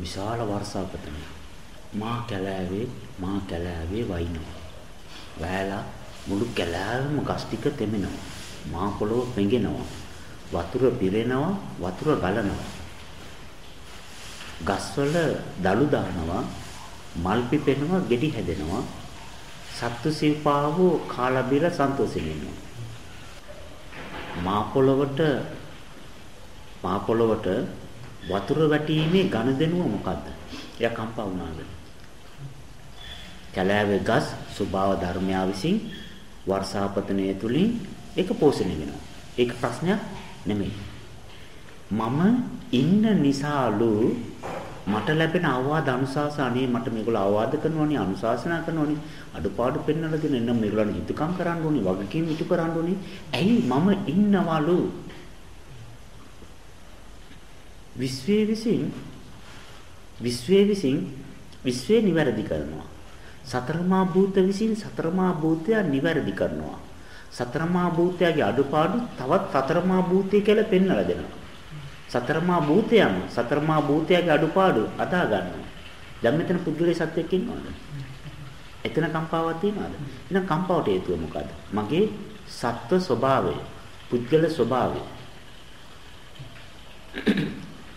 විශාල වර්ෂාපතන. මා කැලෑවේ මා කැලෑවේ වයින්නවා. වැයලා මුළු කැලෑවම ගස් ටික තෙමෙනවා. මා පොළොව පෙඟෙනවා. වතුර පිරෙනවා වතුර ගලනවා. ගස්වල දළු දානවා මල් පිපෙනවා ගෙඩි හැදෙනවා සත්තු සිව්පාවෝ කාලා බීලා සන්තෝෂෙන් ඉන්නවා මා පොළොවට මා පොළොවට වතුර වැටීමේ ඝනදෙනුව මොකද්ද? එයා කම්පා වුණාද? කැලෑවේ ගස් ස්වභාව ධර්මයා විසින් වර්ෂාපතනය තුලින් ඒක පෝෂණය වෙනවා. ඒක ප්‍රශ්නයක් නෙමෙයි. මම ඉන්න නිසාලු මට ලැබෙන අවවාද අනුශාසන අනේ මට මේගොල්ලෝ අවවාද කරනවනේ අනුශාසනා කරනවනේ අඩුපාඩු පෙන්වලා දෙන එන්න මේගොල්ලන් හිතකම් කරන්න ඕනේ වගකීම් ඉටු කරන්න ඕනේ ඇයි මම ඉන්නවලු විශ්වයේ විසින් විශ්වයේ විසින් විශ්වය නිවැරදි කරනවා සතරමා භූත විසින් සතරමා භූතය නිවැරදි කරනවා සතරමා භූතයගේ අඩුපාඩු තවත් සතරමා භූතය කියලා පෙන්වලා දෙනවා සතරමා භූතයන් සතරමා භූතයගේ අඩුපාඩු අදා ගන්නවා. දැන් මෙතන පුද්ගලයේ සත්‍යයක් ඉන්නවද? එතන කම්පාවක් තියනවද? එහෙනම් කම්පාවට හේතුව මොකද්ද? මගේ සත්ව ස්වභාවය, පුද්ගල ස්වභාවය.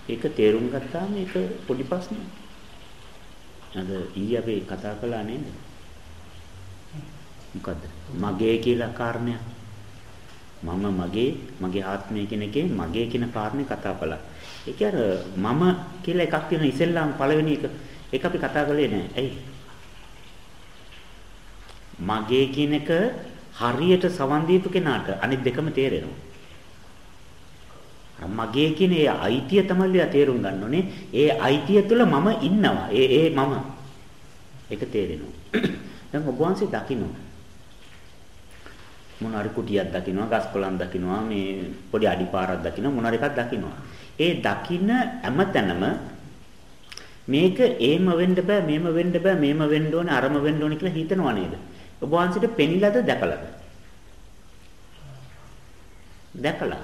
ඒක තේරුම් ගත්තාම ඒක පොඩි ප්‍රශ්නයක්. අද ඊයේ අපි කතා කළා නේද? මොකද්ද? මගේ කියලා කාරණයක්. මම මගේ මගේ ආත්මය කියන එකේ මගේ කියන කාරණේ කතා කළා. ඒක අර මම කියලා එකක් තියෙන ඉස්සෙල්ලාම පළවෙනි එක ඒක අපි කතා කළේ නෑ. ඇයි? මගේ කියන එක හරියට සවන් දීපු කෙනාට අනිත් දෙකම තේරෙනවා. මගේ කියන ඒ අයිතිය තමයි තේරුම් ගන්න ඕනේ. ඒ අයිතිය තුළ මම ඉන්නවා. ඒ ඒ මම. ඒක තේරෙනවා. දැන් ඔබ වහන්සේ දකින්න මොන හරි කුටියක් දකින්නවා ගස් කොළන් දකින්නවා මේ පොඩි අඩිපාරක් දකින්නවා මොන හරි එකක් දකින්නවා ඒ දකින්න හැමතැනම මේක ඒම වෙන්න බෑ මේම වෙන්න බෑ මේම වෙන්න ඕනේ අරම වෙන්න ඕනේ කියලා හිතනවා නේද ඔබ වහන්සේට පෙනිලාද දැකලාද දැකලා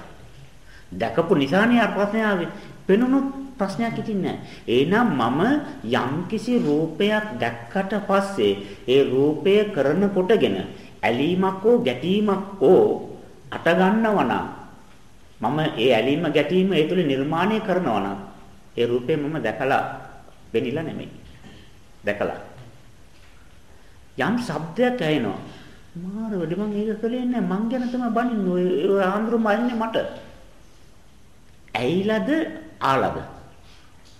දැකපු නිසානේ අර ප්‍රශ්නේ ආවේ පෙනුනොත් ප්‍රශ්නයක් ඉතින් නැහැ. එහෙනම් මම යම්කිසි රූපයක් දැක්කට පස්සේ ඒ රූපය කරන කොටගෙන ඇලීමක් හෝ ගැටීමක් හෝ අට ගන්නවා නම් මම ඒ ඇලීම ගැටීම ඒ තුල නිර්මාණය කරනවා නම් ඒ රූපේ මම දැකලා වෙනිලා නෙමෙයි. දැකලා. යම් શબ્දයක් ඇහෙනවා. මාර වෙඩි මං ඒක කලේ නැහැ. මං ගැන තමයි බනින්නේ. ඔය ආන්දරු මන්නේ මට. ඇයිලාද ආලාද?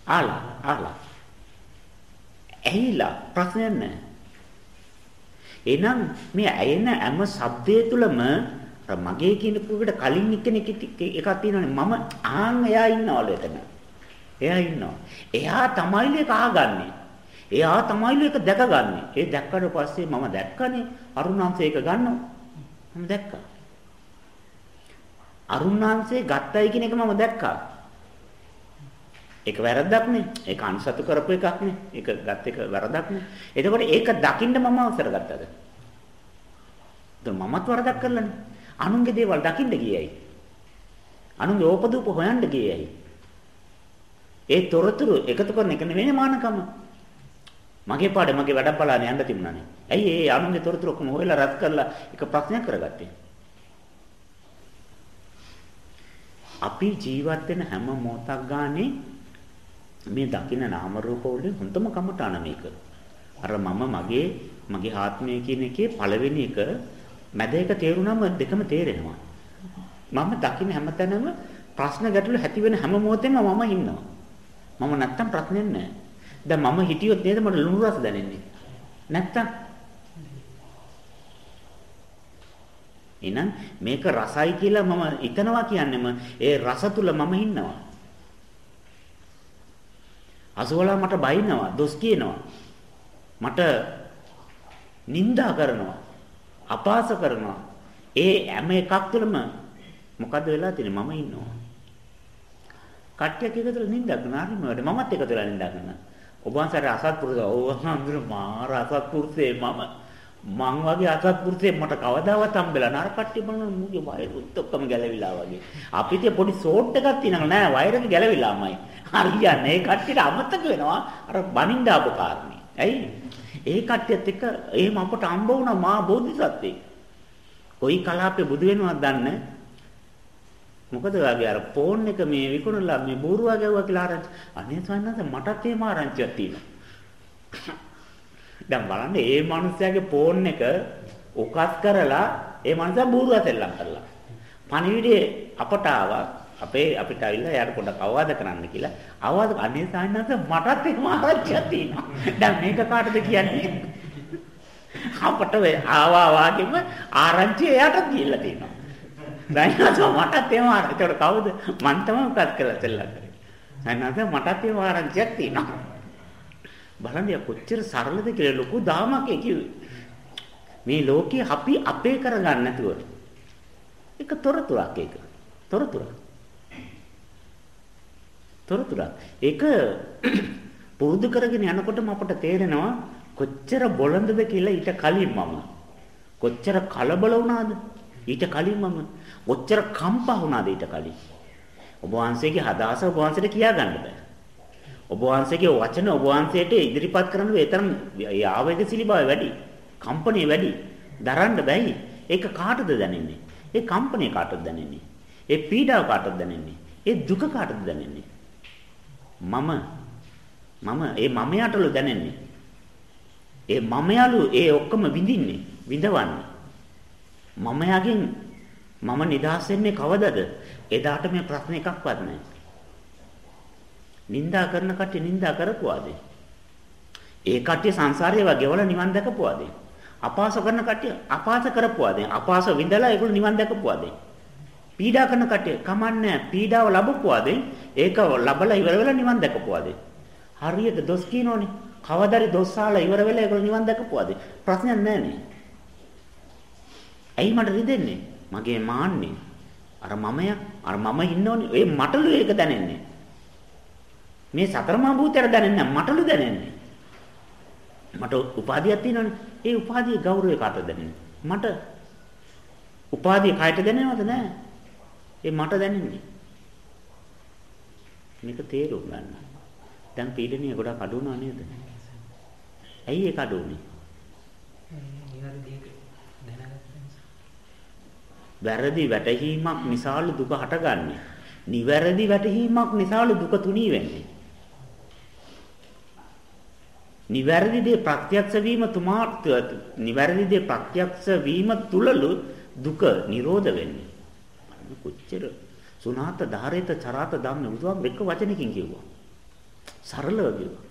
ආලා ආලා. ඇයිලා ප්‍රශ්නයක් නැහැ. එහෙනම් මේ ඇයෙන හැම ශබ්දයේ තුලම මගේ කියන පුකට කලින් එක්කෙනෙක් එකක් තියෙනවානේ මම ආන් එයා ඉන්නවලු එතන. එයා ඉන්නවා. එයා තමයිලු ඒක ආගන්නේ. එයා තමයිලු ඒක දැකගන්නේ. ඒ දැක්කට පස්සේ මම දැක්කනේ අරුණාංශය ඒක ගන්නවා. මම දැක්කා. අරුණාංශය ගත්තයි කියන එක මම දැක්කා. ඒක වැරද්දක් නේ. ඒක අන්සතු කරපු එකක් නේ. ඒක ගත් එක වැරද්දක් නේ. එතකොට ඒක දකින්න මම අවසර ගත්තද? දැන් මමත් වරදක් කරලානේ. අනුන්ගේ දේවල් දකින්න ගියයි. අනුන්ගේ ඕපදූප හොයන්න ගියයි. ඒ තොරතුරු එකතු කරන එක නෙවෙයි මානකම. මගේ පාඩේ මගේ වැඩ බලාගෙන යන්න තිබුණානේ. ඇයි ඒ අනුන්ගේ තොරතුරු ඔක්කොම හොයලා රත් කරලා එක ප්‍රශ්නයක් කරගත්තේ? අපි ජීවත් වෙන හැම මොහොතක් ගානේ මේ දකින්න නාම රූප වලින් හොඳම කමටාන මේක. අර මම මගේ මගේ ආත්මය කියන එකේ පළවෙනි එක මැද එක තේරුණාම දෙකම තේරෙනවා. මම දකින්න හැමතැනම ප්‍රශ්න ගැටලු ඇති වෙන හැම මොහොතෙම මම ඉන්නවා. මම නැත්තම් ප්‍රශ්නයක් නැහැ. දැන් මම හිටියොත් නේද මට ලුණු රස දැනෙන්නේ. නැත්තම් එහෙනම් මේක රසයි කියලා මම හිතනවා කියන්නේම ඒ රස තුල මම ඉන්නවා. අසවලා මට බයිනවා, දොස් කියනවා. මට නිඳා කරනවා, අපාස කරනවා. ඒ හැම එකක් තුළම මොකද වෙලා තියෙන්නේ? මම ඉන්නවා. කට්ටියක් එකතුලා නිඳා කරනවා. හරිම වැඩ මමත් එකතුලා නිඳා කරනවා. ඔබ වහන්සේ අසත්පුරුෂ ඕව හඳුන මාර අසත්පුරුෂේ මම මං වගේ අසත්පුරුෂයෙක් මට කවදාවත් හම්බෙලා නෑ. අර කට්ටිය බලන මුගේ වයර් උත් ඔක්කොම ගැලවිලා වගේ. අපිට පොඩි ෂෝට් එකක් තියෙනවා නෑ වයර් එක ගැලවිලාමයි. හරියන්නේ ඒ කට්ටියට අමතක වෙනවා අර බනින්න ආපු කාරණේ. ඇයි? ඒ කට්ටියත් එක්ක එහෙම අපට හම්බ වුණා මා බෝධිසත්වෙක්. කොයි කලාපේ බුදු වෙනවද දන්නේ මොකද වාගේ අර ෆෝන් එක මේ විකුණලා මේ බూరుවා ගැව්වා කියලා ආරංචි. අනේ සන්නස මටත් එහෙම ආරංචියක් තියෙනවා. දැන් බලන්න මේ මිනිස්යාගේ ෆෝන් එක උකස් කරලා ඒ මනුස්සයා බూరుවා සෙල්ලම් කරලා. පණිවිඩේ අපට ආවා අපේ අපිට ආවිල්ලා එයාට පොඩ්ඩක් අවවාද කරන්න කියලා. අවවාද අනේ සායනස මටත් එහෙම ආරංචියක් තියෙනවා. දැන් මේක කාටද කියන්නේ? අපට ආවා වාගෙම ආරංචිය එයාට දීලා තියෙනවා. සායනස මටත් එහෙම ආරංචියක් කවුද? මං තමයි උකස් කරලා සෙල්ලම් කරේ. සායනස මටත් එහෙම ආරංචියක් තියෙනවා. බලන්න කොච්චර සරලද කියලා ලොකු දාමක් කිව්වේ. මේ ලෝකේ අපි අපේ කරගන්න නැතුව ඒක තොරතුරක් ඒක. තොරතුරක්. තොරතුරක්. ඒක පුරුදු කරගෙන යනකොටම අපට තේරෙනවා කොච්චර බොළඳද කියලා ඊට කලින් මම. කොච්චර කලබල වුණාද ඊට කලින් මම. කොච්චර කම්පා වුණාද ඊට කලින්. ඔබ වහන්සේගේ හදාස ඔබ වහන්සේට කියා ගන්න බෑ. ඔබ වහන්සේගේ වචන ඔබ වහන්සේට ඉදිරිපත් කරන්න වේතරම් ආවේගශීලී බව වැඩි. කම්පණය වැඩි. දරන්න බැයි. ඒක කාටද දැනෙන්නේ? ඒ කම්පණය කාටද දැනෙන්නේ? ඒ පීඩාව කාටද දැනෙන්නේ? ඒ දුක කාටද දැනෙන්නේ? මම මම ඒ මමයාටලු දැනෙන්නේ. ඒ මමයාලු ඒ ඔක්කොම විඳින්නේ, විඳවන්නේ. මමයාගෙන් මම නිදහස් වෙන්නේ කවදද? එදාට මේ ප්‍රශ්න එකක්වත් නැහැ. නින්දා කරන කට්ටිය නින්දා කරපුවාද? ඒ කට්ටිය සංසාරේ වගේ වල නිවන් දැකපුවාද? අපාස කරන කට්ටිය අපාස කරපුවාද? අපාස විඳලා ඒගොල්ලෝ නිවන් දැකපුවාද? පීඩා කරන කට්ටිය කමන්නේ පීඩාව ලැබුවාද? ඒක ලබලා ඉවර වෙලා නිවන් දැකපුවාද? හරියට දොස් කියනෝනේ. කවදාරි දොස්සාලා ඉවර වෙලා ඒගොල්ලෝ නිවන් දැකපුවාද? ප්‍රශ්නයක් නැහැනේ. ඇයි මට රිදෙන්නේ? මගේ මාන්නේ. අර මමයා අර මම ඉන්නෝනේ. ඒ මටලු ඒක දැනෙන්නේ. මේ සතර මහා භූතයට දැනෙන්නේ මටලු දැනෙන්නේ. මට උපාධියක් තියෙනවනේ. ඒ උපාධියේ ගෞරවය කාටද දැනෙන්නේ? මට උපාධිය කායට දැනෙනවද නැහැ? ඒ මට දැනෙන්නේ. මේක තේරුම් ගන්න. දැන් පීඩනීය ගොඩක් අඩු වුණා නේද? ඇයි ඒක අඩු වුනේ? වැරදි වැටහීමක් නිසාලු දුක හටගන්නේ. නිවැරදි වැටහීමක් නිසාලු දුක තුනී වෙන්නේ. නිවැරදි දේ ප්‍රත්‍යක්ෂ වීම තුමා නිවැරදි දේ ප්‍රත්‍යක්ෂ වීම තුලලු දුක නිරෝධ වෙන්නේ. කොච්චර සුණාත ධාරේත චරාත ධම්ම බුදුහාම එක වචනකින් කිව්වා. සරලව කිව්වා.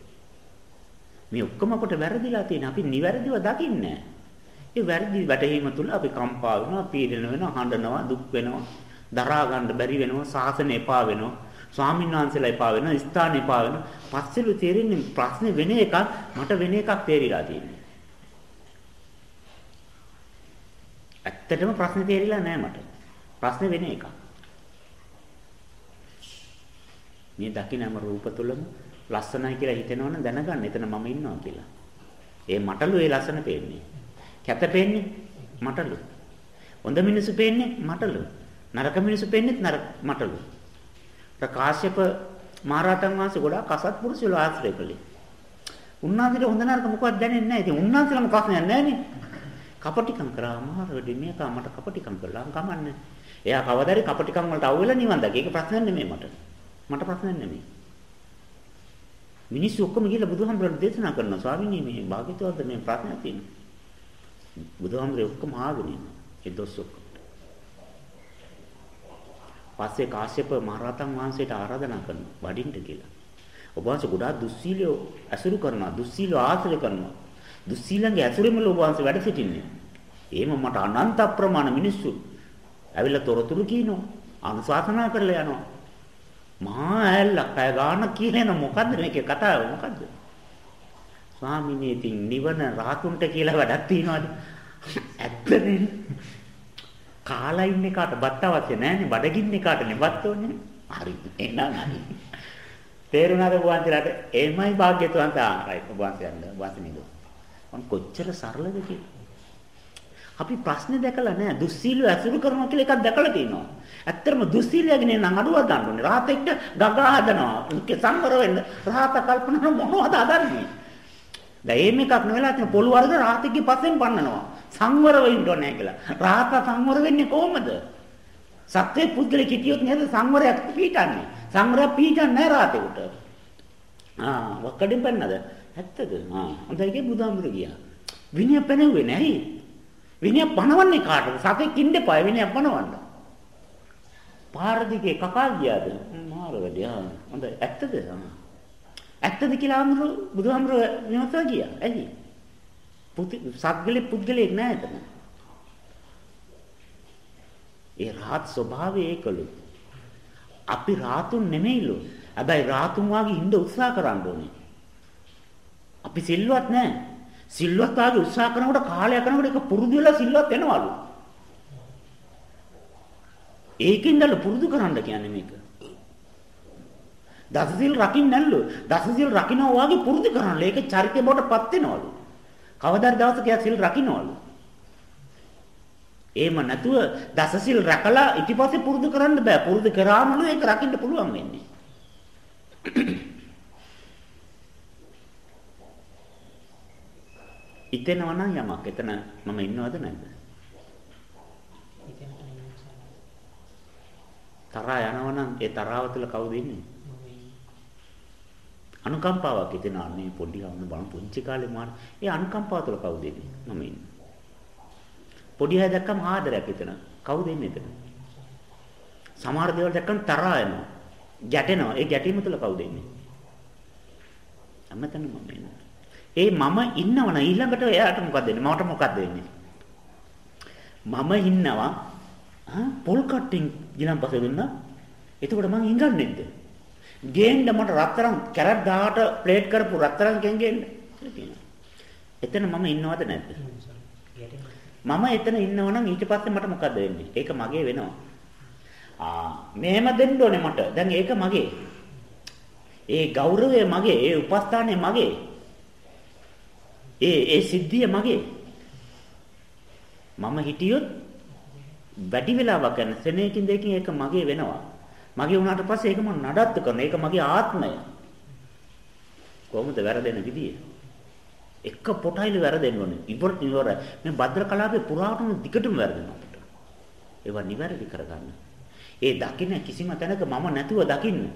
මේ ඔක්කොම අපට වැරදිලා තියෙන අපි නිවැරදිව දකින්නේ ඒ වැරදි වැටහීම තුල අපි කම්පා වෙනවා, පීඩන වෙනවා, හඬනවා, දුක් වෙනවා, දරා ගන්න බැරි වෙනවා, සාසන එපා වෙනවා. ස්වාමීන් වහන්සේලා එපා වෙනවා, ස්ථාන එපා වෙනවා. පස්සෙලු තේරෙන්නේ ප්‍රශ්නේ වෙන එකක් මට වෙන එකක් තේරිලා තියෙනවා. ඇත්තටම ප්‍රශ්නේ තේරිලා නැහැ මට. ප්‍රශ්නේ වෙන එකක්. මේ දකින්නම රූප තුලම ලස්සනයි කියලා හිතෙනවනම් දැනගන්න එතන මම ඉන්නවා කියලා. ඒ මටලු ඒ ලස්සන පේන්නේ. කැත පේන්නේ මටලු. හොඳ මිනිස්සු පේන්නේ මටලු. නරක මිනිස්සු පේන්නේත් නරක මටලු. කාශ්‍යප මහරහතන් වහන්සේ ගොඩාක් අසත්පුරුෂයෝ ආශ්‍රය කළේ. උන්වහන්සේට හොඳ නරක මොකවත් දැනෙන්නේ නැහැ. ඉතින් උන්වහන්සේලම ප්‍රශ්නයක් නැහැනේ. කපටිකම් කරා මහරවැඩි මේක මට කපටිකම් කළා කමන්නේ. එයා කවදාරි කපටිකම් වලට අවු වෙලා නිවන් දැක. ඒක ප්‍රශ්නයක් නෙමෙයි මට. මට ප්‍රශ්නයක් නෙමෙයි. මිනිස්සු ඔක්කොම ගිහලා බුදුහාමුදුරන් දේශනා කරනවා ස්වාමීනි මේ භාග්‍යතුන්ද මේ ප්‍රශ්නයක් තියෙනවා. බුදුහාමුදුරේ ඔක්කොම ආගෙන ඉන්නවා. ඒ දොස් ඔක්කොම. පස්සේ කාශ්‍යප මහරහතන් වහන්සේට ආරාධනා කරනවා වඩින්න කියලා. ඔබ වහන්සේ ගොඩාක් දුස්සීලෝ ඇසුරු කරනවා, දුස්සීලෝ ආශ්‍රය කරනවා. දුස්සීලන්ගේ ඇසුරෙම ඔබ වහන්සේ වැඩ සිටින්නේ. එහෙම මට අනන්ත ප්‍රමාණ මිනිස්සු ඇවිල්ලා තොරතුරු කියනවා, අනුශාසනා කරලා යනවා. මහා ඇල්ලක් අය ගන්න කියන මොකද්ද මේකේ කතාව මොකද්ද? ස්වාමීනි ඉතින් නිවන රාතුන්ට කියලා වැඩක් තියනවාද? ඇත්තනේ. කාලා ඉන්න එකාට බත් අවශ්‍ය නැහැනේ බඩගින්න එකාටනේ බත් ඕනේ. හරි එහෙනම් හරි. තේරුණාද වහන්සේලාට? එමයි භාග්‍යතුන් තාරයි වහන්සේ යන්න වහන්සේ නේද? මම කොච්චර සරලද කියලා. අපි ප්‍රශ්නේ දැකලා නැහැ. දුස්සීලව ඇසුරු කරනවා කියලා එකක් දැකලා තියෙනවා. ඇත්තටම දුස්සීලයෙන් නම් අඩුව ගන්න ඕනේ. රාතෙක්ට ගගා හදනවා. සංවර වෙන්න. රාත කල්පනා මොනවද හදන්නේ? දැන් එහෙම එකක් නෙවෙලා තියෙන පොළු වර්ග රාතෙක්ගේ පස්සෙන් පන්නනවා. සංවර වෙන්න ඕනේ කියලා. රාත සංවර වෙන්නේ කොහොමද? සත්‍ය පුද්ගලෙ කිටියොත් නේද සංවරයක් පිටින්නේ. සංවරයක් පිටින්නේ නැහැ රාතෙකට. ආ වක්කඩෙන් පන්නද? ඇත්තද? ආ හොඳයි කිය බුදුහාමුදුරු ගියා. විනය පැනෙන්නේ නැහැ. විනය පනවන්නේ කාටද? සතෙක් ඉන්න එපා විනය පනවන්න. පාර දිගේ කකා ගියාද? මාර වැඩි. ආ හොඳයි. ඇත්තද? ඇත්තද කියලා අමුරු බුදුහාමුදුරු විමසා ගියා. ඇයි? පුති සත්ගලේ පුද්ගලෙක් නැහැ එතන. ඒ රාත් ස්වභාවය ඒකලු. අපි රාතුන් නෙමෙයිලු. හැබැයි රාතුන් වාගේ ඉන්න උත්සාහ කරන්න ඕනේ. අපි සිල්වත් නැහැ. සිල්වත් වාගේ උත්සාහ කරනකොට කාලයක් යනකොට ඒක පුරුදු වෙලා සිල්වත් වෙනවලු. ඒකින්දල පුරුදු කරන්න කියන්නේ මේක. දසසිල් රකින්න නැල්ලු. දසසිල් රකින්නවා වාගේ පුරුදු කරන්න. ඒක චරිතය බවටපත් වෙනවලු. කවදාද දවසක යා සිල් රකින්නවලු. එහෙම නැතුව දසසිල් රැකලා ඊට පස්සේ පුරුදු කරන්න බෑ. පුරුදු කරාමලු ඒක රකින්න පුළුවන් වෙන්නේ. හිතෙනවා නම් යමක් එතන මම ඉන්නවද නැද්ද? තරහා යනවා නම් ඒ තරහව තුළ කවුද ඉන්නේ? අනුකම්පාවක් හිතෙනවා මේ පොඩි අම්ම බලන් පුංචි කාලේ මාන ඒ අනුකම්පාව තුළ කවුද ඉන්නේ? මම ඉන්නේ. පොඩි අය දැක්කම ආදරයක් හිතෙන. කවුද ඉන්නේ එතන? සමහර දේවල් දැක්කම තරහා යනවා. ගැටෙනවා. ඒ ගැටීම තුළ කවුද ඉන්නේ? අමතන මම ඉන්නේ. ඒ මම ඉන්නවන ඊළඟට එයාට මොකද වෙන්නේ? මට මොකද වෙන්නේ? මම ඉන්නවා පොල් කට්ටින් ගිලම්පස දුන්නා. එතකොට මං ඉංගන්නේද? ගේන්න මට රත්තරන් කැරට් 18 ප්ලේට් කරපු රත්තරන් ගෙන් ගේන්න. එතන මම ඉන්නවද නැද්ද? මම එතන ඉන්නවනම් ඊට පස්සේ මට මොකද වෙන්නේ? ඒක මගේ වෙනවා. ආ මෙහෙම දෙන්න ඕනේ මට. දැන් ඒක මගේ. ඒ ගෞරවය මගේ, ඒ උපස්ථානය මගේ. ඒ ඒ සිද්ධිය මගේ. මම හිටියොත් වැඩි වෙලාවක් ගන්න සෙනෙකින් දෙකින් ඒක මගේ වෙනවා. මගේ වුණාට පස්සේ ඒක මම නඩත්තු කරන. ඒක මගේ ආත්මය. කොහොමද වැරදෙන විදිය? එක පොටයිල වැරදෙන්න ඕනේ. ඉවර ඉවර. මේ භද්‍ර කලාපේ පුරාටම දිගටම වැරදෙනවා අපිට. ඒවා නිවැරදි කරගන්න. ඒ දකින්න කිසිම තැනක මම නැතුව දකින්න.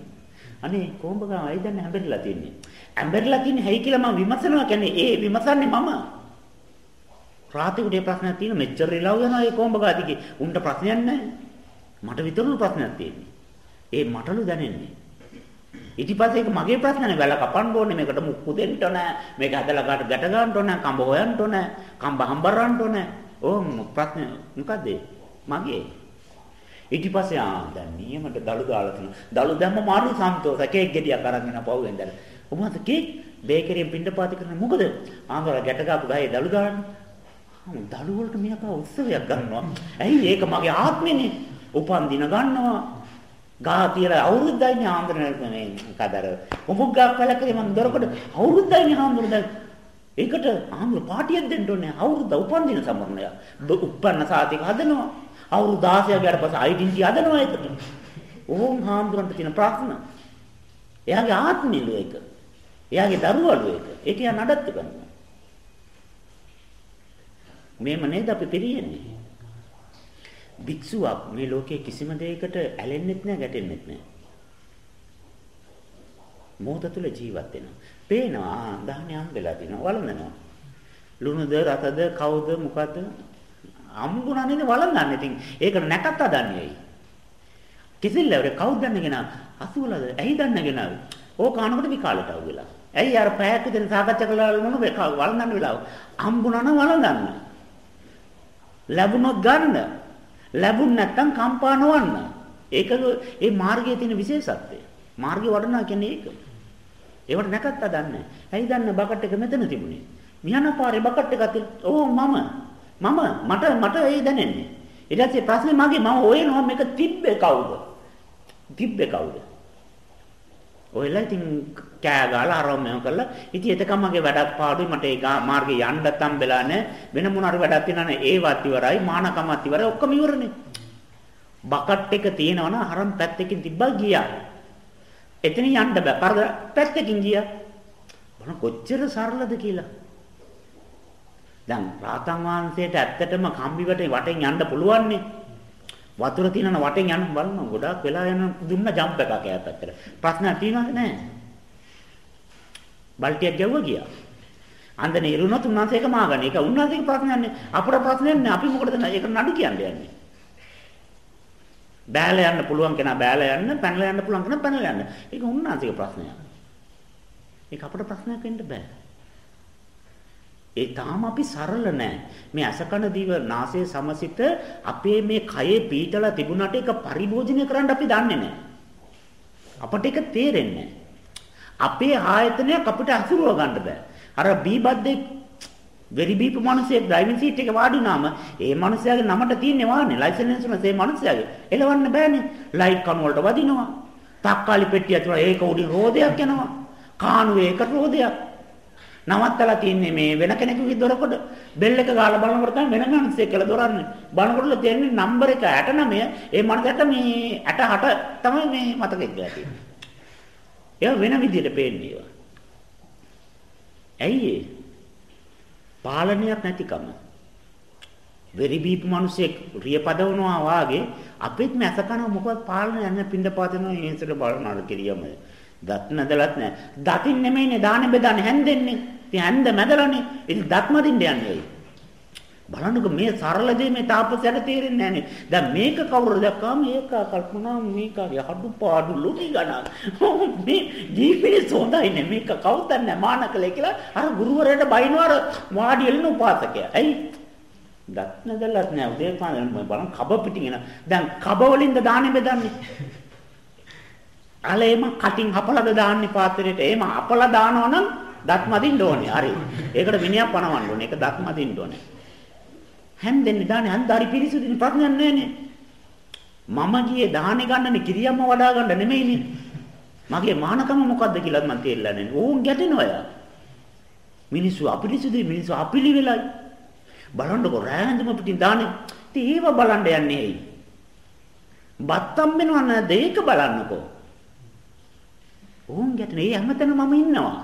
අනේ කොඹ ගාව ඇයි දැන් හැඹෙරලා තින්නේ? හැඹෙරලා තින්නේ හැයි කියලා මම විමසනවා කියන්නේ ඒ විමසන්නේ මම. රාතිකුට ඒ ප්‍රශ්නයක් තියෙන මෙච්චර ඉලව් යනවා ඒ කොඹ ගාදිගේ. උන්ට ප්‍රශ්නයක් නැහැ. මට විතරලු ප්‍රශ්නයක් තියෙන්නේ. ඒ මටලු දැනෙන්නේ. ඊට පස්සේ ඒක මගේ ප්‍රශ්න නේ වැල කපන්න ඕනේ මේකට මුක්කු දෙන්න ඕනේ මේක හදලා කාට ගැට ගන්න ඕනේ කඹ හොයන්න ඕනේ කඹ හම්බරන්න ඕනේ ඕම් ප්‍රශ්න මොකද මගේ ඊට පස්සේ ආ දැන් නියමට දලු දාලා තියෙනවා. දලු දැම්ම මාළු සන්තෝෂ කේක් ගෙඩියක් අරන් එන පවුවෙන් දැන්. ඔබත් කේක් බේකරියෙන් පින්ඩපාත කරන මොකද? ආන්දර ගැට ගාපු ගහේ දලු දාන්න. දලු වලට මෙයා උත්සවයක් ගන්නවා. ඇයි ඒක මගේ ආත්මෙනේ. උපන් දින ගන්නවා. ගා තියලා අවුරුද්දයිනේ ආන්දර මේ කදර. උඹක් ගාක් පැලකේ මම දොරකට අවුරුද්දයිනේ ආන්දර දැන් ඒකට ආන්දර පාටියක් දෙන්න ඕනේ. අවුරුද්ද උපන් දින සම්බන්ධය. උපන්න සාතික හදනවා. අවුරුදු 16 ගියාට පස්සේ අයිඩෙන්ටි හදනවා ඒකට. ඕම් හාමුදුරන්ට තියෙන ප්‍රශ්න. එයාගේ ආත්මිලු එක. එයාගේ දරුවලු එක. ඒක යා නඩත්තු කරනවා. මේම නේද අපි පිළියෙන්නේ. භික්ෂුවක් මේ ලෝකයේ කිසිම දෙයකට ඇලෙන්නෙත් නැහැ ගැටෙන්නෙත් නැහැ. මොහොත තුල ජීවත් වෙනවා. පේනවා ආ දහණියම් වෙලා තිනවා වළඳනවා. ලුණුද රතද කවුද මොකද අම්බුණා නේද වළඳන්නේ. ඉතින් ඒක නැකත් හදන්නේ. කිසිල්ලවර කවුද දන්නේගෙන අසුවලද? ඇයි දන්නේගෙන? ඕක කනකොට විකාලට අවුලා. ඇයි අර පැයක් විතර සාකච්ඡා කළා මොන වළඳන්න වෙලාව. අම්බුණා නම් වළඳන්න. ලැබුණොත් ගන්න. ලැබුණ නැත්නම් කම්පා නොවන්න. ඒක ඒ මාර්ගයේ තියෙන විශේෂත්වය. මාර්ගය වඩනවා කියන්නේ ඒක. ඒවට නැකත් හදන්නේ. ඇයි දන්න බකට් එක මෙතන තිබුණේ? මියන පාරේ බකට් එකක් ඕ මම මම මට මට ඒ දැනෙන්නේ. ඊට පස්සේ ප්‍රශ්නේ මගේ මම හොයනවා මේක තිබ්බේ කවුද? තිබ්බේ කවුද? ඔයලා ඉතින් කෑ ගාලා අරම මෙව කරලා ඉතින් එතකම මගේ වැඩක් පාඩුයි. මට ඒ මාර්ගේ යන්න තම්බෙලා නැහැ වෙන මොන හරි වැඩක් තියෙනවා නේ ඒවත් ඉවරයි. මානකමත් ඉවරයි. ඔක්කොම ඉවරනේ. බකට් එක තියෙනවනම් හරම් පැත්තකින් තිබ්බා ගියා. එතන යන්න බෑ. පරද පැත්තකින් ගියා. බලන්න කොච්චර සරලද කියලා. දැන් රාතන් වහන්සේට ඇත්තටම කම්බිවට වටෙන් යන්න පුළුවන් නේ වතුර තියෙනවා වටෙන් යන්න බලන්න ගොඩාක් වෙලා යන දුන්න ජම්ප් එකක් එයා පැත්තට. ප්‍රශ්නයක් තියෙනවද නැහැ. බල්ටියක් ගැව්වා ගියා. අන්දනේ ඉරුණොත් උන්වහන්සේ එක මාගන. ඒක උන්වහන්සේගේ ප්‍රශ්නයක් නේ. අපේ ප්‍රශ්නයක් නේ. අපි මොකටද ඒක නඩු කියන්නේ යන්නේ. බෑලා යන්න පුළුවන් කෙනා බෑලා යන්න, පැනලා යන්න පුළුවන් කෙනා පැනලා යන්න. ඒක උන්වහන්සේගේ ප්‍රශ්නයක්. ඒක අපේ ප්‍රශ්නයක් වෙන්න බෑ. ඒ තාම අපි සරල නැහැ. මේ අසකන දිව නාසය සමසිත අපේ මේ කයේ පීතලා තිබුණාට ඒක පරිභෝජනය කරන්න අපි දන්නේ නැහැ. අපට ඒක තේරෙන්නේ අපේ ආයතනයක් අපිට අසුරව ගන්න බෑ. අර බීබද්දේ වෙරි බීපු මිනිහෙක් ඩ්‍රයිවිං සීට් එකේ වාඩි වුණාම ඒ මිනිහයාගේ නමට තියෙන්නේ වාහනේ ලයිසන්ස් එක ඒ මිනිහයාගේ එලවන්න බෑනේ. ලයිට් කණු වලට වදිනවා. තක්කාලි පෙට්ටිය ඇතුළේ ඒක උඩින් රෝදයක් යනවා. කානුවේ එක රෝදයක්. නවත්තලා තින්නේ මේ වෙන කෙනෙකුගේ දොරකඩ බෙල් එක ගාලා බලනකොට තමයි වෙන මිනිස්සෙක් කියලා දොරන්නේ. බලනකොට තියෙන්නේ නම්බර එක 69. ඒ මනසට මේ 68 තමයි මේ මතකෙ කියලා තියෙන්නේ. ඒක වෙන විදිහට පේන්නේ ඒවා. ඇයි ඒ? පාලනයක් නැතිකම. වෙරි බීපු මිනිස්සෙක් රිය පදවනවා වාගේ අපිත් මැස කන මොකවත් පාලනය යන පින්ඩ පාතනවා ඒසට බලන අර කිරියම. දත් නැදලත් නැහැ. දතින් නෙමෙයිනේ දාන බෙදාන හැන්දෙන්නේ. ඉතින් හැන්ද මැදලානේ. ඉතින් දත් මදින්න යන්නේ. බලන්නකො මේ සරල දේ මේ තාපසයට තේරෙන්නේ නැහනේ. දැන් මේක කවුරු දැක්කාම මේක කල්පනා මේකගේ හඩු පාඩු ලුටි ගණන්. මේ ජීවිතේ සෝදායිනේ මේක කවුද නැහැ මානකලේ කියලා අර ගුරුවරයාට බයිනවර වාඩි වෙලන උපාසකයා. ඇයි? දත් නැදලත් නෑ උදේ පාන්දර බලන්න කබ පිටින් එන. දැන් කබ වලින්ද දාන්නේ බෙදන්නේ. අලේම කටින් හපලද දාන්නේ පාත්‍රයට. එහෙම අපලා දානවා නම් දත් මදින්න ඕනේ. හරි. ඒකට විනයක් පනවන්න ඕනේ. ඒක දත් මදින්න ඕනේ. හැන්දෙන්නේ දාන්නේ හන්දාරි පිරිසුදුනේ ප්‍රඥා නැන්නේ. මම ගියේ දාහනේ ගන්නනේ කිරියම්ම වඩා ගන්න නෙමෙයිනේ. මගේ මානකම මොකද්ද කියලාත් මම තේරෙලා නැහැ. ඕන් ගැටෙනවා මිනිස්සු අපිරිසුදුයි මිනිස්සු අපිලි වෙලයි. බලන්නකො රෑඳුම පිටින් දාන්නේ. ඉතින් ඒව බලන්න යන්නේ ඇයි? බත්තම් වෙනව නැද්ද ඒක බලන්නකෝ. ඕන් ගැටෙන ඒ හැමතැනම මම ඉන්නවා.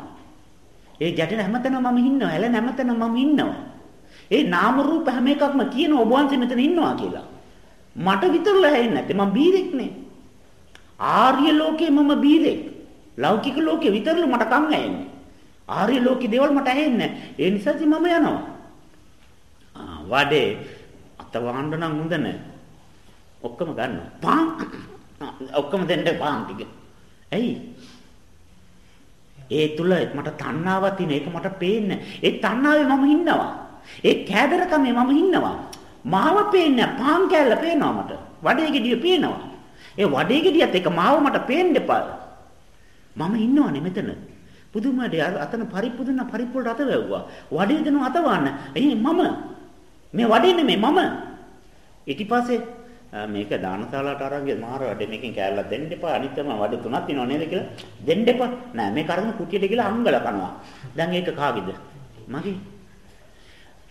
ඒ ගැටෙන හැමතැනම මම ඉන්නවා. ඇලෙන හැමතැනම මම ඉන්නවා. ඒ නාම රූප හැම එකක්ම කියන ඔබ වහන්සේ මෙතන ඉන්නවා කියලා. මට විතරලා ඇහෙන්නේ නැත්තේ මම බීරෙක් නේ. ආර්ය ලෝකේ මම බීරෙක්. ලෞකික ලෝකේ විතරලු මට කන් ඇහෙන්නේ. ආර්ය ලෝකේ දේවල් මට ඇහෙන්නේ ඒ නිසා මම යනවා. ආ වඩේ අත වහන්න නම් හොඳ නැහැ. ඔක්කොම ගන්නවා. පාන් ඔක්කොම දෙන්න පාන් ටික. ඇයි? ඒ තුල මට තණ්හාවක් තියෙන ඒක මට පේන්නේ. ඒ තණ්හාවේ මම ඉන්නවා. ඒ කෑදරකමේ මම ඉන්නවා. මාව පේන්නේ පාන් කෑල්ල පේනවා මට. වඩේ ගෙඩිය පේනවා. ඒ වඩේ ගෙඩියත් එක මාව මට පේන්න එපා. මම ඉන්නවනේ මෙතන. පුදුමයි අතන පරිපුදුන පරිප්පුලට අත වැව්වා. වඩේ දෙනවා අත වන්න. එහේ මම මේ වඩේ නෙමෙයි මම. ඊට පස්සේ මේක දානශාලාවට අරන් ගිය මාර වැඩ මේකෙන් කෑල්ලක් දෙන්න එපා. අනිත්ම වඩ තුනක් තියෙනව නේද කියලා දෙන්න එපා. නෑ මේ කරගෙන කුටියට ගිහලා අංගල කනවා. දැන් ඒක කාගේද? මගේ.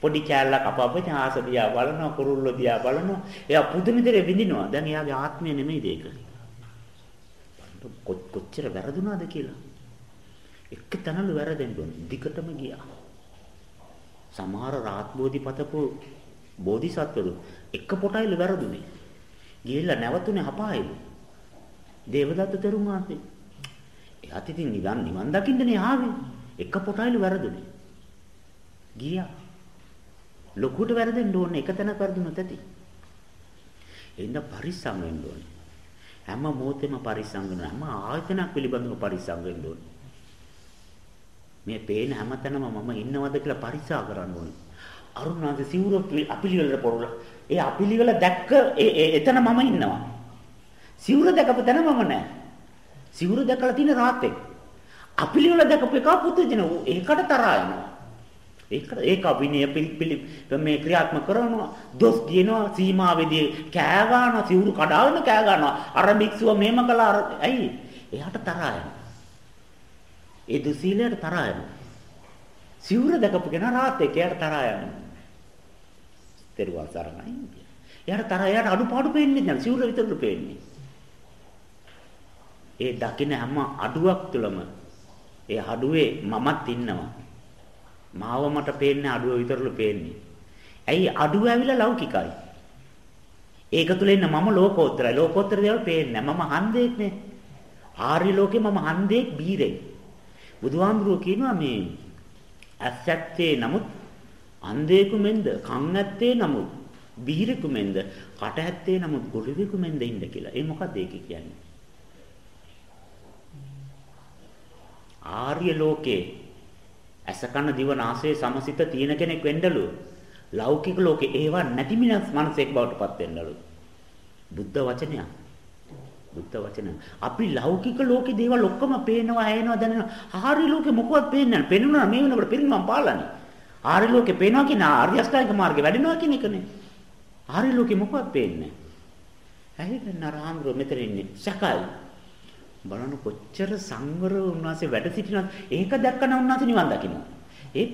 පොඩි කෑල්ලක් අපපෙ ආස දිහා බලනවා කුරුල්ල දිහා බලනවා. එයා පුදුමිතරේ විඳිනවා. දැන් එයාගේ ආත්මය නෙමෙයිද ඒක? කොච්චර වැරදුනාද කියලා? එක තැනලු වැරදෙන්න ඕන. දිගටම ගියා. සමහර රාත් බෝධිපතපු බෝධිසත්වරු එක පොටයිලු වැරදුනේ. ගිහිල්ලා නැවතුනේ අපායෙලු. දේවදත්ත තෙරුන් වහන්සේ. එයාත් ඉතින් නිවන් නිවන් දකින්නනේ ආවේ. එක පොටයිලු වැරදුනේ. ගියා. ලොකුට වැරදෙන්න ඕනේ එක තැනක වැරදුනොත් ඇති. එන්න පරිස්සම් වෙන්න ඕනේ. හැම මොහොතෙම පරිස්සම් වෙනවා. හැම ආයතනයක් පිළිබඳව පරිස්සම් වෙන්න ඕනේ. මේ පේන හැමතැනම මම ඉන්නවද කියලා පරික්ෂා කරන්න ඕනේ. අරුණාන්සේ සිවුර අපිලිවලට පොරලා ඒ අපිලිවල දැක්ක එතන මම ඉන්නවා. සිවුර දැකපු තැන මම නැහැ. සිවුර දැකලා තියෙන රාතේ. අපිලිවල දැකපු එක පුදුජන ඒකට තරහා යනවා. ඒකට ඒක විනය පිළි මේ ක්‍රියාත්මක කරනවා දොස් කියනවා සීමාවේදී කෑ ගන්නවා සිවුරු කඩාගෙන කෑ ගන්නවා අර භික්ෂුව මෙහෙම කළා ඇයි එයාට තරහා යනවා ඒ දුසීලයට තරහා යනවා. සිවුර දැකපු කෙනා රාත් එක්කයට තරහා යනවා. තෙරුවන් සරණයි. එයාට තරහ එයාට අඩුපාඩු පේන්නේ නැහැ. සිවුර විතරලු පේන්නේ. ඒ දකින්න හැම අඩුවක් තුළම ඒ අඩුවේ මමත් ඉන්නවා. මාව මට පේන්නේ අඩුව විතරලු පේන්නේ. ඇයි අඩුව ඇවිල්ලා ලෞකිකයි. ඒක තුල ඉන්න මම ලෝකෝත්තරයි. ලෝකෝත්තර දේවල් පේන්නේ නැහැ. මම හන්දේක් නේ. ආර්ය ලෝකේ මම හන්දේක් බීරෙක්. බුදුහාමුදුරුවෝ කියනවා මේ ඇස් ඇත්තේ නමුත් අන්ධේකු මෙන්ද කන් ඇත්තේ නමුත් බීරෙකු මෙන්ද කට ඇත්තේ නමුත් ගොළුෙකු මෙන්ද ඉන්න කියලා. ඒ මොකක්ද ඒක කියන්නේ? ආර්ය ලෝකේ අසකන දිව නාසය සමසිත තියෙන කෙනෙක් වෙන්නලු. ලෞකික ලෝකේ ඒවා නැති මිනිස් මනසෙක් බවට පත් වෙන්නලු. බුද්ධ වචනයක්. බුද්ධ වචන. අපි ලෞකික ලෝකේ දේවල් ඔක්කොම පේනවා, ඇහෙනවා, දැනෙනවා. ආර්ය ලෝකේ මොකවත් පේන්නේ නැහැ. පේනුණා මේ වෙනකොට පිරිනමම් පාලනේ. ආර්ය ලෝකේ පේනවා කියන ආර්ය අෂ්ටාංග මාර්ගේ වැඩෙනවා කියන එකනේ. ආර්ය ලෝකේ මොකවත් පේන්නේ නැහැ. ඇයි නරහම්රෝ මෙතන ඉන්නේ? සකයි. බලන්න කොච්චර සංවර උන්වහන්සේ වැඩ සිටිනවද? ඒක දැක්කම උන්වහන්සේ නිවන් දකින්නවා. ඒක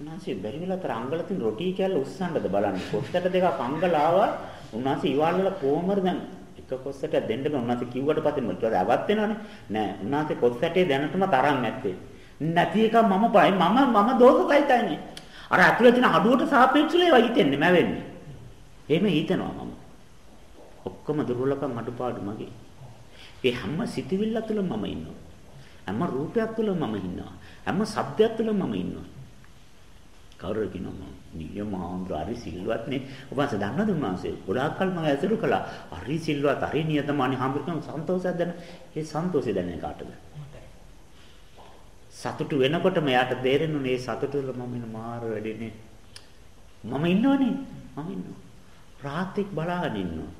උන්වහන්සේ බැරි වෙලා තර අංගල තියෙන රොටි කෑල්ල උස්සන්නද බලන්න. කොත්තට දෙකක් අංගල ආවා. උන්වහන්සේ ඉවල්වල කොහමද දැන් එක කොස්සට දෙන්න බෑ. උන්වහන්සේ කිව්වට පස්සේ මට රැවත් වෙනවනේ. නෑ. උන්වහන්සේ කොස්සටේ දැනටම තරම් නැත්තේ. නැති එක මම පයි මම මම දෝෂයිතයිනේ. අර ඇතුලේ තියෙන අඩුවට සාපේක්ෂව ඒවා හිතෙන්නේ මැවෙන්නේ. එහෙම හිතනවා මම. ඔක්කොම දුර්වලකම් අඩුපාඩු මගේ. ඒ හැම සිතුවිල්ල තුළ මම ඉන්නවා. හැම රූපයක් තුළ මම ඉන්නවා. හැම ශබ්දයක් තුළ මම ඉන්නවා. කවුරු කියනවා නියමාන්ද්‍ර හරි සිල්වත් නේ. ඔබ අස දන්නවද උන්වහන්සේ? ගොඩාක් කල් මම ඇසුරු කළා. හරි සිල්වත්, හරි නියතමානී හාමුදුරුවෝ සන්තෝෂයක් දැන. ඒ සන්තෝෂය දැනෙන කාටද? සතුටු වෙනකොටම යාට තේරෙනුනේ මේ සතුට වල මම ඉන්න මාර වැඩිනේ. මම ඉන්නවනේ. මම ඉන්නවා. රාත්‍රික් බලාගෙන ඉන්නවා.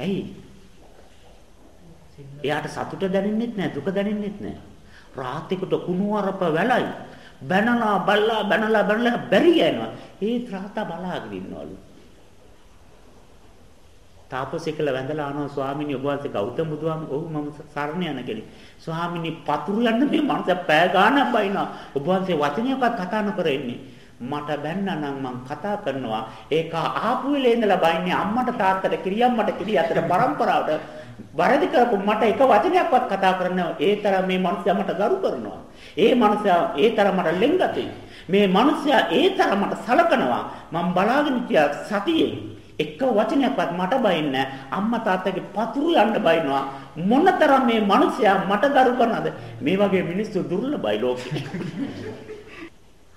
ඇයි? එයාට සතුට දැනෙන්නෙත් නැහැ, දුක දැනෙන්නෙත් නැහැ. රාත්‍රිකට කුණුවරප වැලයි. බැනලා බල්ලා බැනලා බැනලා බැරි යනවා. ඒ ත්‍රාතා බලාගෙන ඉන්නවලු. තාපසෙකල වැඳලා ආනවා ස්වාමීනි ඔබ වහන්සේ ගෞතම බුදුහාම ඔව් මම සරණ යන කෙනෙක්. ස්වාමීනි පතුරු යන්න මේ මනස පෑ ගානක් බයිනවා. ඔබ වහන්සේ වචනයක්වත් කතා නොකර ඉන්නේ. මට බැන්නා නම් මං කතා කරනවා. ඒක ආපු වෙලේ ඉඳලා බයින්නේ අම්මට තාත්තට කිරියම්මට කිරිය අතර පරම්පරාවට වරදි කරපු මට එක වචනයක්වත් කතා කරන්න ඒ තරම් මේ මනුස්සයා මට ගරු කරනවා. ඒ මනුස්සයා ඒ තරම් මට ලෙන්ගතේ. මේ මනුස්සයා ඒ තරම් මට සලකනවා. මම බලාගෙන හිටියා සතියේ එක වචනයක්වත් මට බයින්නේ අම්මා තාත්තගේ පතුරු යන්න බයිනවා. මොනතරම් මේ මිනිසයා මට දරු කරනද මේ වගේ මිනිස්සු දුර්ලභයි ලෝකේ.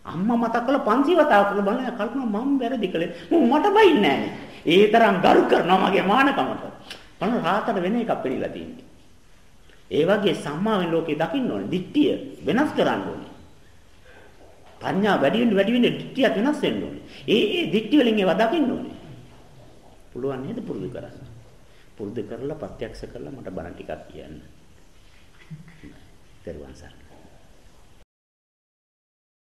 අම්මා මතක් කළ 500 වතාවක් බලන කල්පනා මම වැරදි කළේ. මට බයින්නේ ඒ තරම් ගරු කරනවා මගේ මානකමට. බලන රාතට වෙන එකක් පිළිලා තියෙන්නේ. ඒ වගේ සම්මාවෙන් ලෝකේ දකින්න ඕනේ. දිට්ඨිය වෙනස් කරන්න ඕනේ. ප්‍රඥා වැඩි වෙන්න වැඩි වෙන්න දිට්ඨිය වෙනස් වෙන්න ඕනේ. ඒ ඒ දිට්ඨිය වලින් ඒවා දකින්න ඕනේ. පුළුවන් නේද පුරුදු කරන්න? පුරුදු කරලා ප්‍රත්‍යක්ෂ කරලා මට බණ ටිකක් කියන්න. දරුවන් සර්